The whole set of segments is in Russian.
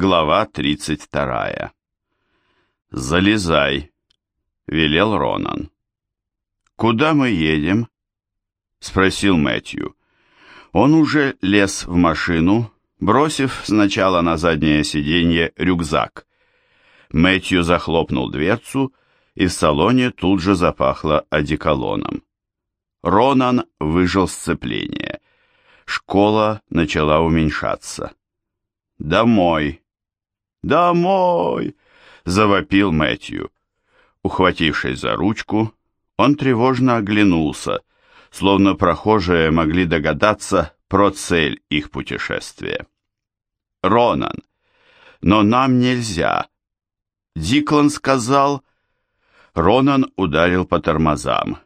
Глава 32. «Залезай», — велел Ронан. «Куда мы едем?» — спросил Мэтью. Он уже лез в машину, бросив сначала на заднее сиденье рюкзак. Мэтью захлопнул дверцу, и в салоне тут же запахло одеколоном. Ронан выжил сцепление. Школа начала уменьшаться. «Домой! Домой!» — завопил Мэтью. Ухватившись за ручку, он тревожно оглянулся, словно прохожие могли догадаться про цель их путешествия. «Ронан, но нам нельзя!» Диклан сказал... Ронан ударил по тормозам.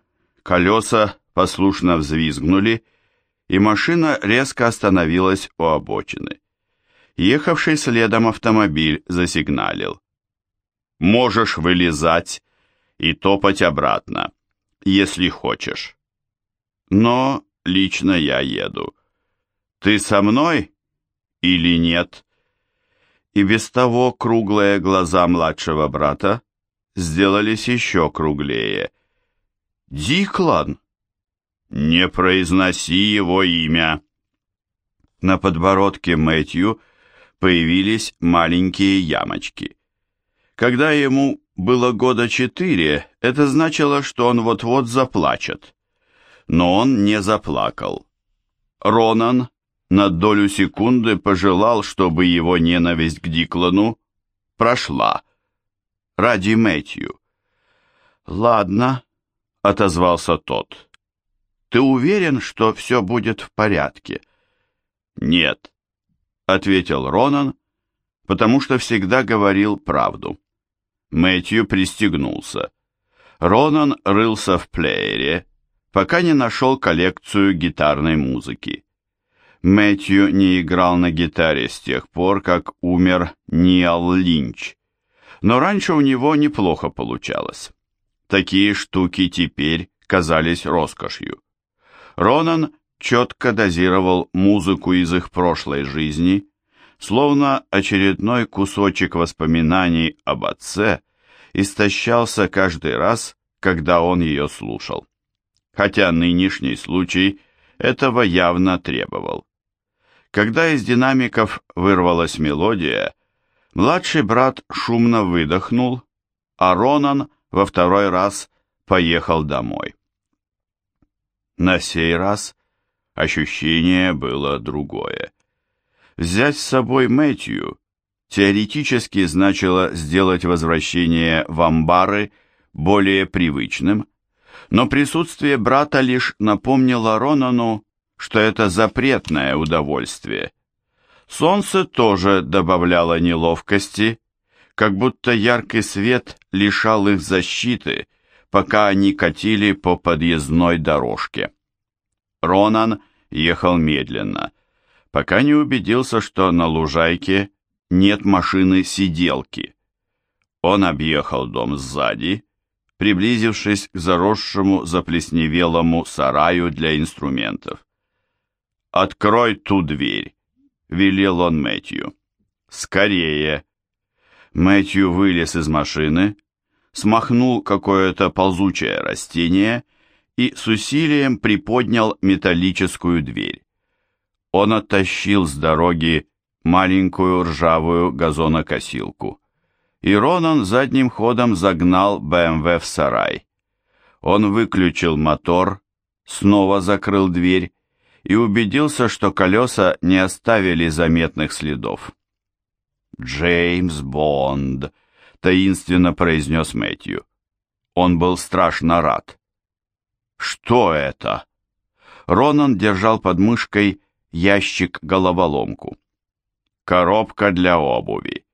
Колеса послушно взвизгнули, и машина резко остановилась у обочины. Ехавший следом автомобиль засигналил. «Можешь вылезать и топать обратно, если хочешь. Но лично я еду. Ты со мной или нет?» И без того круглые глаза младшего брата сделались еще круглее. «Диклан!» «Не произноси его имя!» На подбородке Мэтью появились маленькие ямочки. Когда ему было года четыре, это значило, что он вот-вот заплачет. Но он не заплакал. Ронан на долю секунды пожелал, чтобы его ненависть к Диклану прошла. Ради Мэтью. «Ладно», — отозвался тот. «Ты уверен, что все будет в порядке?» «Нет», ответил Ронан, потому что всегда говорил правду. Мэтью пристегнулся. Ронан рылся в плеере, пока не нашел коллекцию гитарной музыки. Мэтью не играл на гитаре с тех пор, как умер Ниал Линч, но раньше у него неплохо получалось. Такие штуки теперь казались роскошью. Ронан четко дозировал музыку из их прошлой жизни, словно очередной кусочек воспоминаний об отце истощался каждый раз, когда он ее слушал. Хотя нынешний случай этого явно требовал. Когда из динамиков вырвалась мелодия, младший брат шумно выдохнул, а Ронан во второй раз поехал домой. На сей раз Ощущение было другое. Взять с собой Мэтью теоретически значило сделать возвращение в амбары более привычным, но присутствие брата лишь напомнило Ронану, что это запретное удовольствие. Солнце тоже добавляло неловкости, как будто яркий свет лишал их защиты, пока они катили по подъездной дорожке. Ронан ехал медленно, пока не убедился, что на лужайке нет машины-сиделки. Он объехал дом сзади, приблизившись к заросшему заплесневелому сараю для инструментов. «Открой ту дверь», — велел он Мэтью. «Скорее!» Мэтью вылез из машины, смахнул какое-то ползучее растение и с усилием приподнял металлическую дверь. Он оттащил с дороги маленькую ржавую газонокосилку, и Ронан задним ходом загнал БМВ в сарай. Он выключил мотор, снова закрыл дверь и убедился, что колеса не оставили заметных следов. «Джеймс Бонд», — таинственно произнес Мэтью. Он был страшно рад. Что это? Ронан держал под мышкой ящик-головоломку. Коробка для обуви.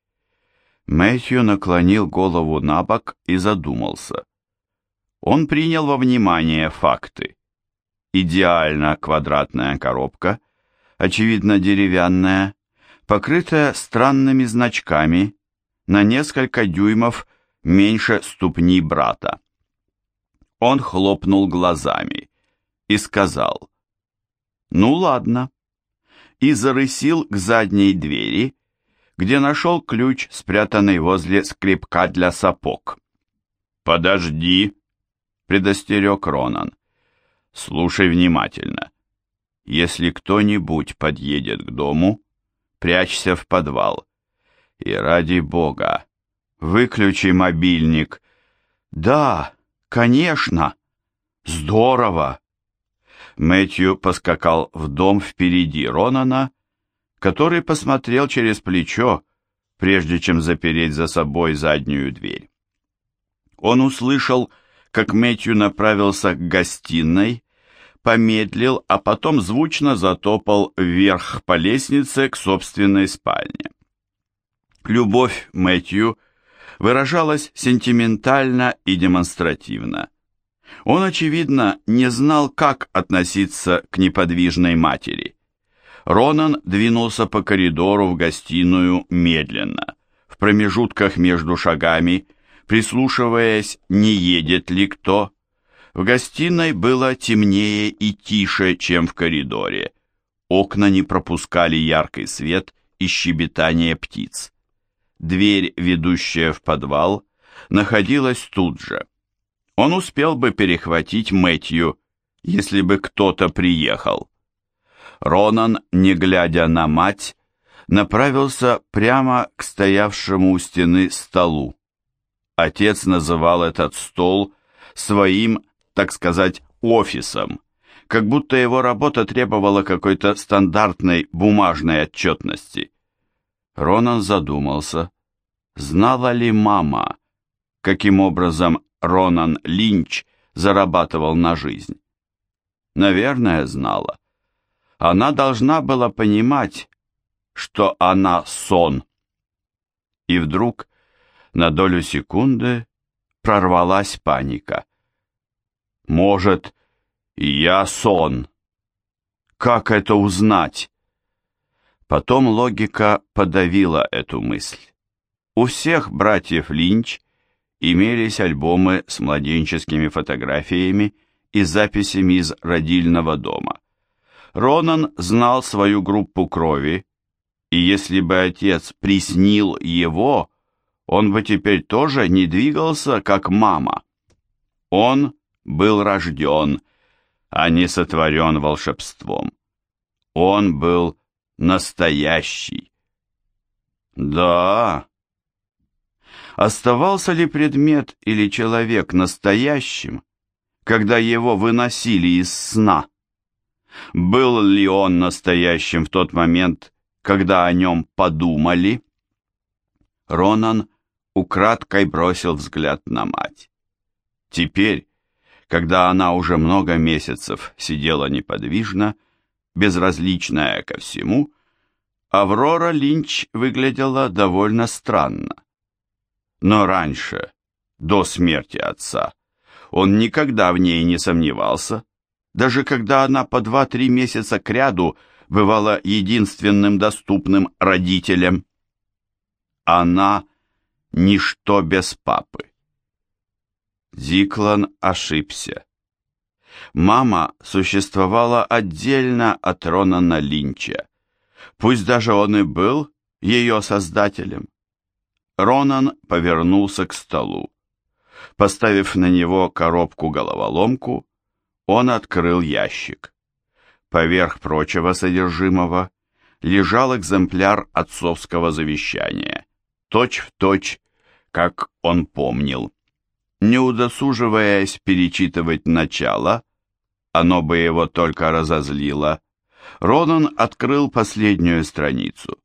Мэтью наклонил голову на бок и задумался. Он принял во внимание факты. Идеально квадратная коробка, очевидно деревянная, покрытая странными значками, на несколько дюймов меньше ступни брата. Он хлопнул глазами и сказал, «Ну ладно», и зарысил к задней двери, где нашел ключ, спрятанный возле скребка для сапог. «Подожди», — предостерег Ронан. «Слушай внимательно. Если кто-нибудь подъедет к дому, прячься в подвал. И ради бога, выключи мобильник». «Да, конечно! Здорово!» Мэтью поскакал в дом впереди Ронана, который посмотрел через плечо, прежде чем запереть за собой заднюю дверь. Он услышал, как Мэтью направился к гостиной, помедлил, а потом звучно затопал вверх по лестнице к собственной спальне. Любовь Мэтью выражалась сентиментально и демонстративно. Он, очевидно, не знал, как относиться к неподвижной матери. Ронан двинулся по коридору в гостиную медленно, в промежутках между шагами, прислушиваясь, не едет ли кто. В гостиной было темнее и тише, чем в коридоре. Окна не пропускали яркий свет и щебетание птиц. Дверь, ведущая в подвал, находилась тут же. Он успел бы перехватить Мэтью, если бы кто-то приехал. Ронан, не глядя на мать, направился прямо к стоявшему у стены столу. Отец называл этот стол своим, так сказать, офисом, как будто его работа требовала какой-то стандартной бумажной отчетности. Ронан задумался, знала ли мама, каким образом Ронан Линч зарабатывал на жизнь? Наверное, знала. Она должна была понимать, что она сон. И вдруг, на долю секунды, прорвалась паника. Может, я сон. Как это узнать? Потом логика подавила эту мысль. У всех братьев Линч имелись альбомы с младенческими фотографиями и записями из родильного дома. Ронан знал свою группу крови, и если бы отец приснил его, он бы теперь тоже не двигался, как мама. Он был рожден, а не сотворен волшебством. Он был настоящий. Да, Оставался ли предмет или человек настоящим, когда его выносили из сна? Был ли он настоящим в тот момент, когда о нем подумали? Ронан украдкой бросил взгляд на мать. Теперь, когда она уже много месяцев сидела неподвижно, безразличная ко всему, Аврора Линч выглядела довольно странно. Но раньше, до смерти отца, он никогда в ней не сомневался, даже когда она по два-три месяца кряду бывала единственным доступным родителем. Она — ничто без папы. Диклан ошибся. Мама существовала отдельно от Ронана Линча, пусть даже он и был ее создателем. Ронан повернулся к столу. Поставив на него коробку-головоломку, он открыл ящик. Поверх прочего содержимого лежал экземпляр отцовского завещания, точь-в-точь, точь, как он помнил. Не удосуживаясь перечитывать начало, оно бы его только разозлило, Ронан открыл последнюю страницу.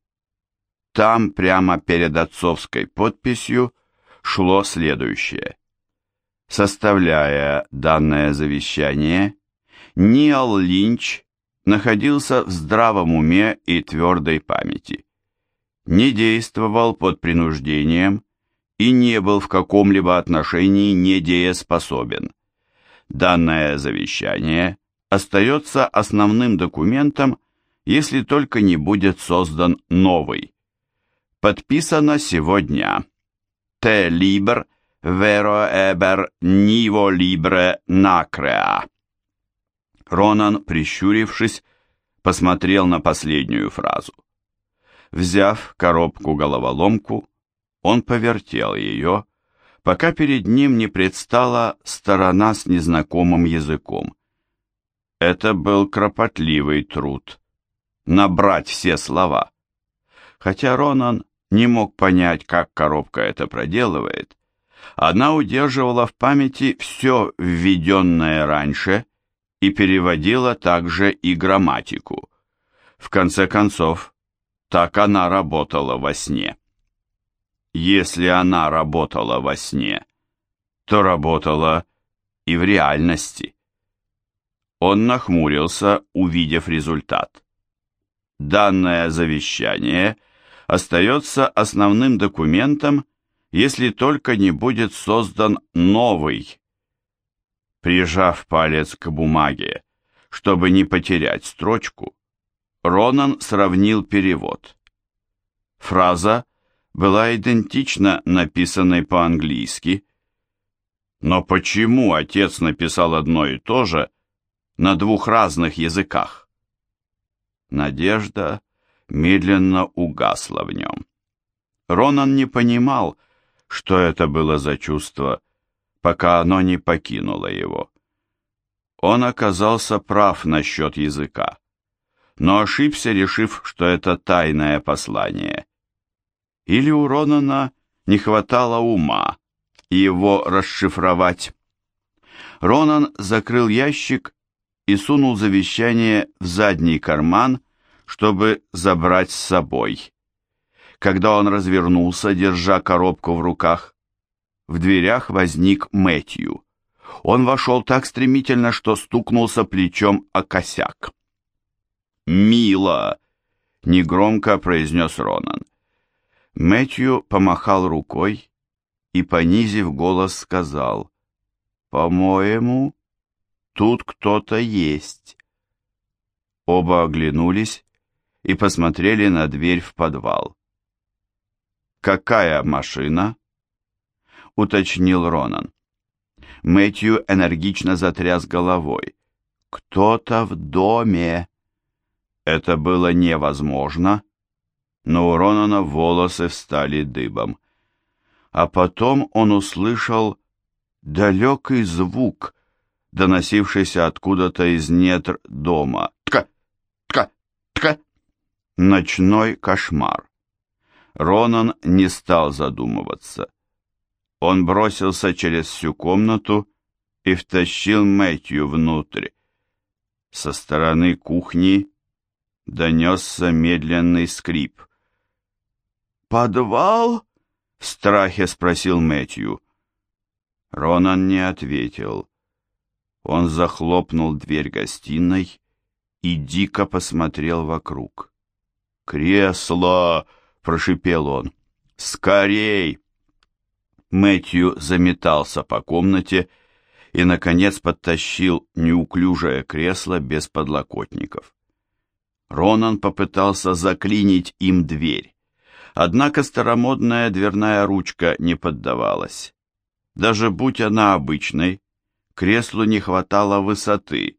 Там, прямо перед отцовской подписью, шло следующее. Составляя данное завещание, Ниал Линч находился в здравом уме и твердой памяти. Не действовал под принуждением и не был в каком-либо отношении недееспособен. Данное завещание остается основным документом, если только не будет создан новый. Подписано сегодня. Те либр веро эбер ниво либре накреа. Ронан, прищурившись, посмотрел на последнюю фразу. Взяв коробку-головоломку, он повертел ее, пока перед ним не предстала сторона с незнакомым языком. Это был кропотливый труд. Набрать все слова. Хотя Ронан не мог понять, как коробка это проделывает, она удерживала в памяти все введенное раньше и переводила также и грамматику. В конце концов, так она работала во сне. Если она работала во сне, то работала и в реальности. Он нахмурился, увидев результат. Данное завещание остается основным документом, если только не будет создан новый. Прижав палец к бумаге, чтобы не потерять строчку, Ронан сравнил перевод. Фраза была идентична написанной по-английски, но почему отец написал одно и то же на двух разных языках? Надежда медленно угасла в нем. Ронан не понимал, что это было за чувство, пока оно не покинуло его. Он оказался прав насчет языка, но ошибся, решив, что это тайное послание. Или у Ронана не хватало ума его расшифровать. Ронан закрыл ящик и сунул завещание в задний карман, чтобы забрать с собой. Когда он развернулся, держа коробку в руках, в дверях возник Мэтью. Он вошел так стремительно, что стукнулся плечом о косяк. «Мило!» — негромко произнес Ронан. Мэтью помахал рукой и, понизив голос, сказал, «По-моему, тут кто-то есть». Оба оглянулись и посмотрели на дверь в подвал. «Какая машина?» — уточнил Ронан. Мэтью энергично затряс головой. «Кто-то в доме!» Это было невозможно, но у Ронана волосы встали дыбом. А потом он услышал далекий звук, доносившийся откуда-то из недр дома. «Тка! Тка! Тка!» Ночной кошмар. Ронан не стал задумываться. Он бросился через всю комнату и втащил Мэтью внутрь. Со стороны кухни донесся медленный скрип. «Подвал?» — в страхе спросил Мэтью. Ронан не ответил. Он захлопнул дверь гостиной и дико посмотрел вокруг. «Кресло!» прошипел он. «Скорей!» Мэтью заметался по комнате и, наконец, подтащил неуклюжее кресло без подлокотников. Ронан попытался заклинить им дверь, однако старомодная дверная ручка не поддавалась. Даже будь она обычной, креслу не хватало высоты,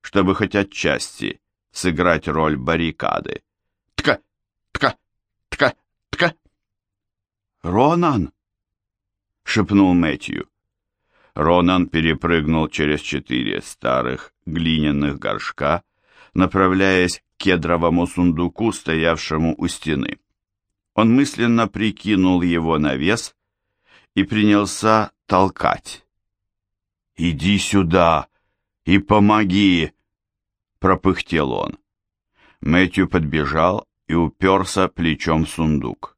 чтобы хоть отчасти сыграть роль баррикады. «Тка! Тка! Тка, тка. Ронан, шепнул Мэтью. Ронан перепрыгнул через четыре старых глиняных горшка, направляясь к кедровому сундуку, стоявшему у стены. Он мысленно прикинул его на вес и принялся толкать. «Иди сюда и помоги!» — пропыхтел он. Мэтью подбежал и уперся плечом в сундук.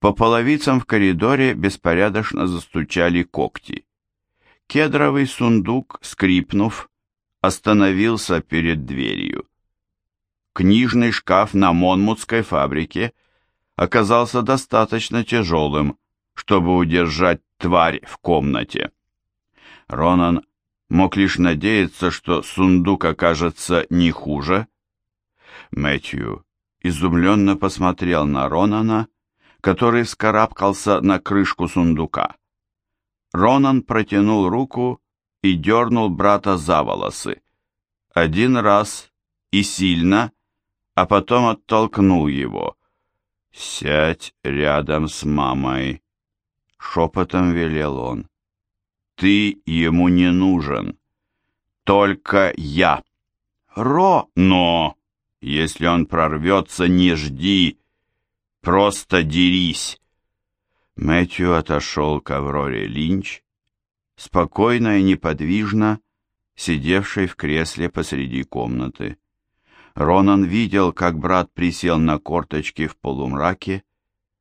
По половицам в коридоре беспорядочно застучали когти. Кедровый сундук, скрипнув, остановился перед дверью. Книжный шкаф на Монмутской фабрике оказался достаточно тяжелым, чтобы удержать тварь в комнате. Ронан мог лишь надеяться, что сундук окажется не хуже. Мэтью изумленно посмотрел на Ронана, который скарабкался на крышку сундука. Ронан протянул руку и дернул брата за волосы. Один раз и сильно, а потом оттолкнул его. «Сядь рядом с мамой», — шепотом велел он. «Ты ему не нужен. Только я». «Ро!» «Но, если он прорвется, не жди. Просто дерись». Мэтью отошел к Авроре Линч, спокойно и неподвижно, сидевшей в кресле посреди комнаты. Ронан видел, как брат присел на корточки в полумраке,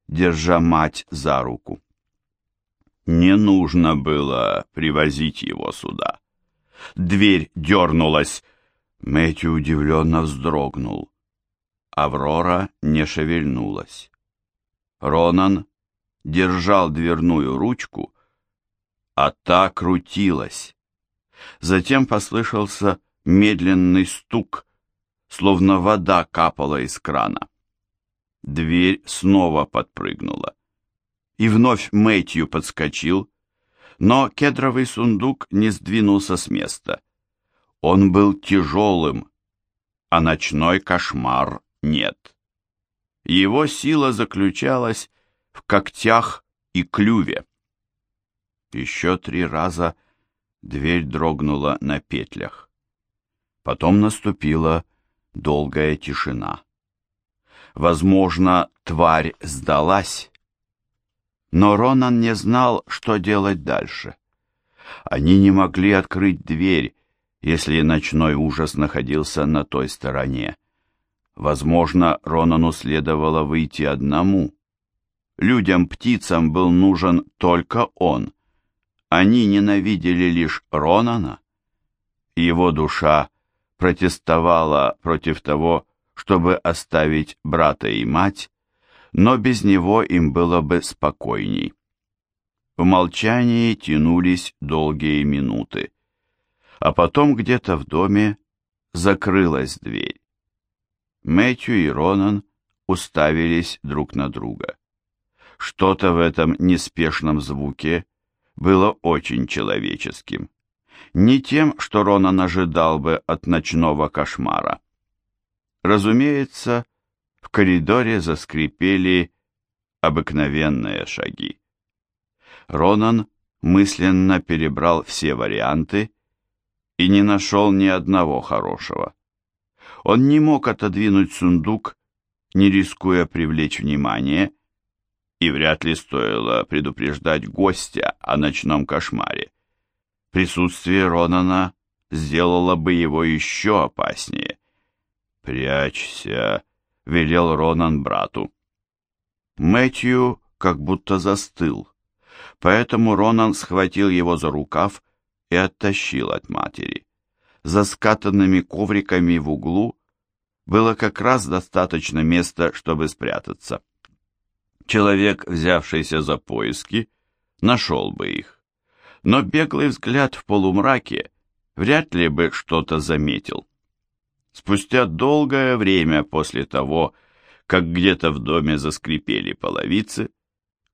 держа мать за руку. Не нужно было привозить его сюда. Дверь дернулась. Мэтью удивленно вздрогнул. Аврора не шевельнулась. Ронан держал дверную ручку, а та крутилась. Затем послышался медленный стук, словно вода капала из крана. Дверь снова подпрыгнула. И вновь Мэтью подскочил, но кедровый сундук не сдвинулся с места. Он был тяжелым, а ночной кошмар нет. Его сила заключалась в когтях и клюве. Еще три раза дверь дрогнула на петлях. Потом наступила долгая тишина. Возможно, тварь сдалась, но Ронан не знал, что делать дальше. Они не могли открыть дверь, если ночной ужас находился на той стороне. Возможно, Ронану следовало выйти одному. Людям-птицам был нужен только он. Они ненавидели лишь Ронана. Его душа протестовала против того, чтобы оставить брата и мать, но без него им было бы спокойней. В молчании тянулись долгие минуты, а потом где-то в доме закрылась дверь. Мэтью и Ронан уставились друг на друга. Что-то в этом неспешном звуке было очень человеческим не тем, что Ронан ожидал бы от ночного кошмара. Разумеется, в коридоре заскрипели обыкновенные шаги. Ронан мысленно перебрал все варианты и не нашел ни одного хорошего. Он не мог отодвинуть сундук, не рискуя привлечь внимание, и вряд ли стоило предупреждать гостя о ночном кошмаре. Присутствие Ронана сделало бы его еще опаснее. «Прячься», — велел Ронан брату. Мэтью как будто застыл, поэтому Ронан схватил его за рукав и оттащил от матери. За скатанными ковриками в углу было как раз достаточно места, чтобы спрятаться. Человек, взявшийся за поиски, нашел бы их но беглый взгляд в полумраке вряд ли бы что-то заметил. Спустя долгое время после того, как где-то в доме заскрипели половицы,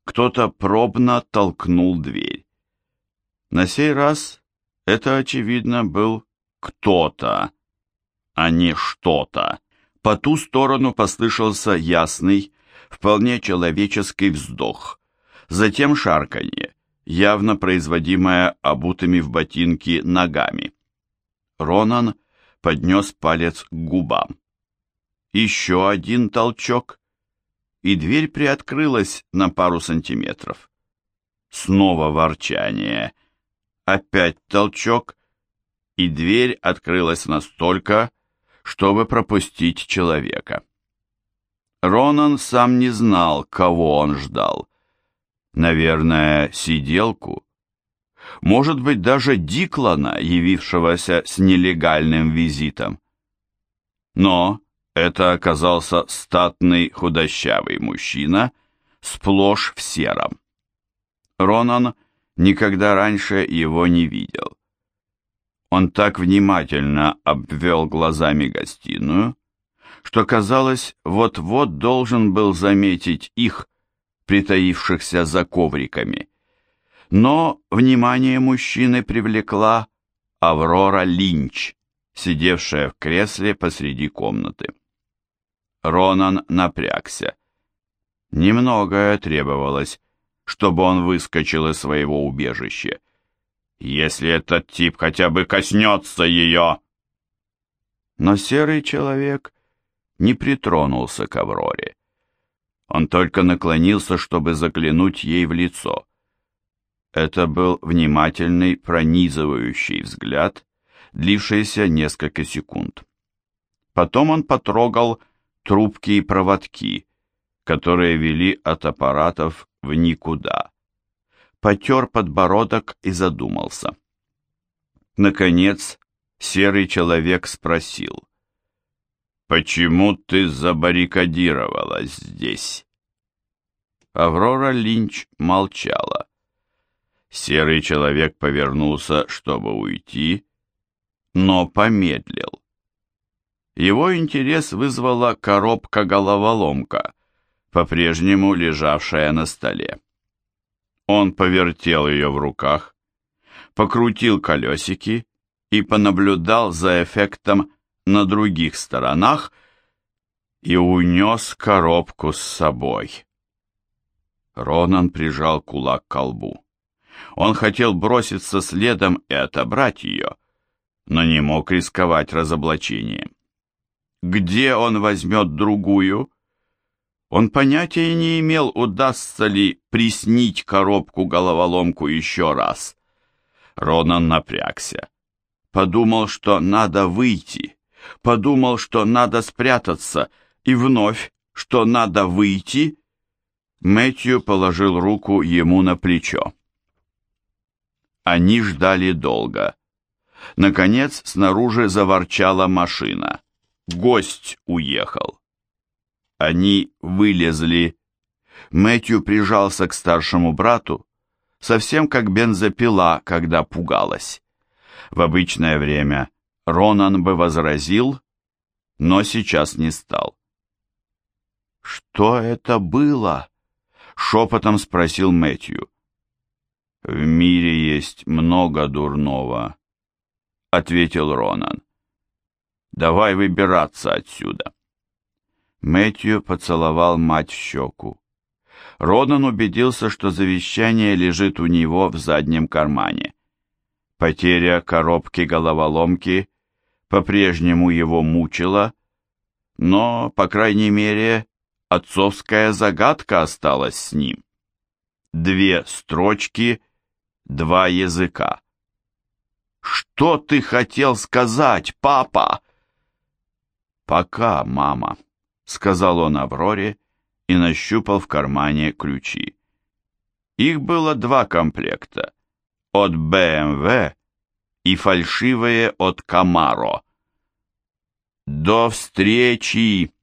кто-то пробно толкнул дверь. На сей раз это, очевидно, был кто-то, а не что-то. По ту сторону послышался ясный, вполне человеческий вздох, затем шарканье, явно производимая обутыми в ботинки ногами. Ронан поднес палец к губам. Еще один толчок, и дверь приоткрылась на пару сантиметров. Снова ворчание. Опять толчок, и дверь открылась настолько, чтобы пропустить человека. Ронан сам не знал, кого он ждал Наверное, сиделку. Может быть, даже Диклана, явившегося с нелегальным визитом. Но это оказался статный худощавый мужчина, сплошь в сером. Ронан никогда раньше его не видел. Он так внимательно обвел глазами гостиную, что казалось, вот-вот должен был заметить их, притаившихся за ковриками. Но внимание мужчины привлекла Аврора Линч, сидевшая в кресле посреди комнаты. Ронан напрягся. Немногое требовалось, чтобы он выскочил из своего убежища. Если этот тип хотя бы коснется ее... Но серый человек не притронулся к Авроре. Он только наклонился, чтобы заглянуть ей в лицо. Это был внимательный, пронизывающий взгляд, длившийся несколько секунд. Потом он потрогал трубки и проводки, которые вели от аппаратов в никуда. Потер подбородок и задумался. Наконец, серый человек спросил. «Почему ты забаррикадировалась здесь?» Аврора Линч молчала. Серый человек повернулся, чтобы уйти, но помедлил. Его интерес вызвала коробка-головоломка, по-прежнему лежавшая на столе. Он повертел ее в руках, покрутил колесики и понаблюдал за эффектом на других сторонах и унес коробку с собой. Ронан прижал кулак к колбу. Он хотел броситься следом и отобрать ее, но не мог рисковать разоблачением. Где он возьмет другую? Он понятия не имел, удастся ли приснить коробку-головоломку еще раз. Ронан напрягся. Подумал, что надо выйти. Подумал, что надо спрятаться. И вновь, что надо выйти. Мэтью положил руку ему на плечо. Они ждали долго. Наконец, снаружи заворчала машина. Гость уехал. Они вылезли. Мэтью прижался к старшему брату, совсем как бензопила, когда пугалась. В обычное время Ронан бы возразил, но сейчас не стал. «Что это было?» — шепотом спросил Мэтью. «В мире есть много дурного», — ответил Ронан. «Давай выбираться отсюда». Мэтью поцеловал мать в щеку. Ронан убедился, что завещание лежит у него в заднем кармане. Потеря коробки-головоломки по-прежнему его мучила, но, по крайней мере, отцовская загадка осталась с ним. Две строчки, два языка. «Что ты хотел сказать, папа?» «Пока, мама» сказал он Авроре и нащупал в кармане ключи. Их было два комплекта, от БМВ и фальшивые от Камаро. «До встречи!»